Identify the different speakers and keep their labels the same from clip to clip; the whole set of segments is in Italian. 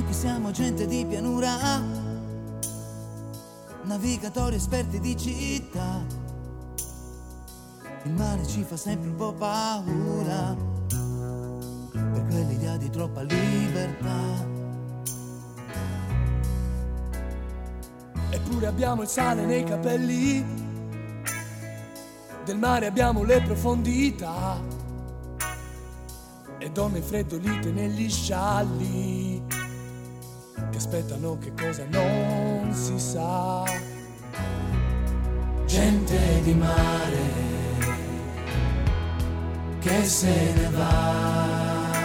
Speaker 1: Noi che siamo gente di pianura, navigatori esperti di città. Il mare ci fa sempre un po' paura, per quell'idea di troppa libertà.
Speaker 2: Eppure abbiamo il sale nei capelli, del mare abbiamo le profondità. E donne freddolite negli scialli aspettano che cosa non si sa.
Speaker 1: Gente di mare che se ne va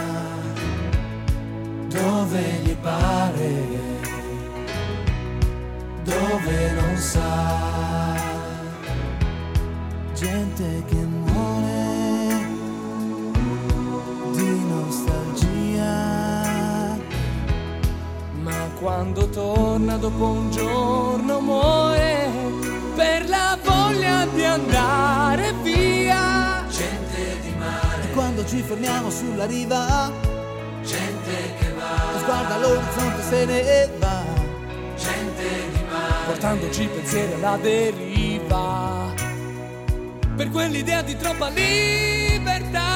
Speaker 1: dove gli pare, dove non sa. Gente che muore
Speaker 2: quando torna dopo un giorno muore per la voglia di andare via.
Speaker 1: Gente di mare. E quando ci fermiamo sulla riva, gente che va. Sguarda l'orizzonte se ne va. Gente di mare.
Speaker 2: portandoci pensieri alla deriva. Per quell'idea di troppa libertà.